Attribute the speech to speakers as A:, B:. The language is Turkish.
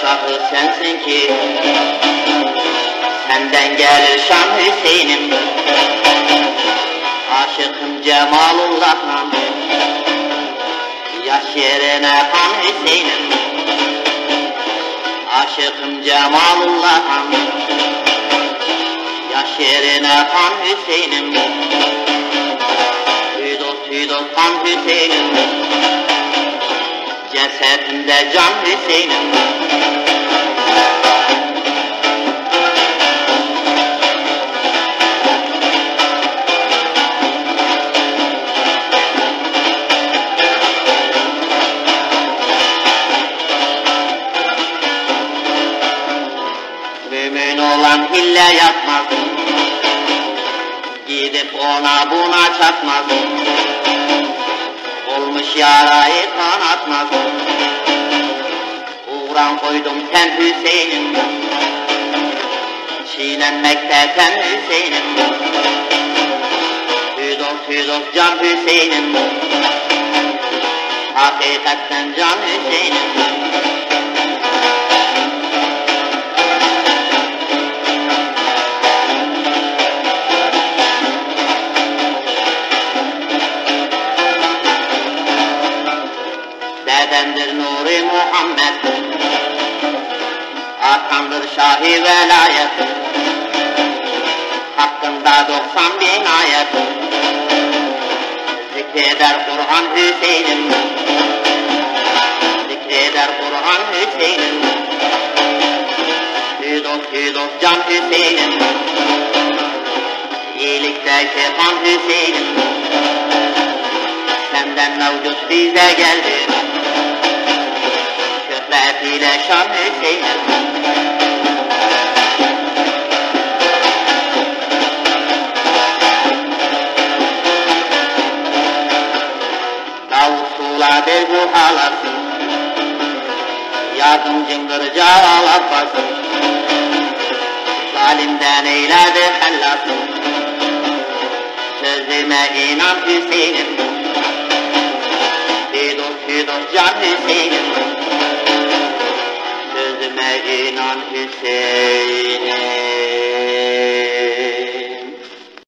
A: şahı sensin ki. Senden gelir Şam Hüseyin'im. Aşıkım Cemalullah'la Yaş yerine kan Hüseyin'im. Aşıkım Cemalullah'la Yaş yerine kan Hüseyin'im. Tüydok tüydok kan Hüseyin'im Cesedinde can Hüseyin'im Mümin olan hille yapmaz Gidip ona buna çatmaz Olmuş yarayı kanatmaz Uğran koydum sen Hüseyin'im. Çiğnenmekte sen Hüseyin'im. Tüydok tüydok can Hüseyin'im. Hakikatten can Hüseyin'im Dedemdir Nuri Muhammed. Atamdır Şahi Velayet. Hakkında doksan bin ayet. Zikreder Kur'an Hüseyin'im. Zikreder Kur'an Hüseyin'im. Hüdok hüdok can Hüseyin'im. İyilikteki kan Hüseyin'im. Senden mevcut bize geldi Şöhretiyle şan Hüseyin'im Davusula bir bu ağlasın Yardımcındır Celal Abbas'ın Zalimden eyledi hellasın Sözüme inan Hüseyin'im. Hüdok hüdok can Hüseyin'im Sözüme inan Hüseyin'im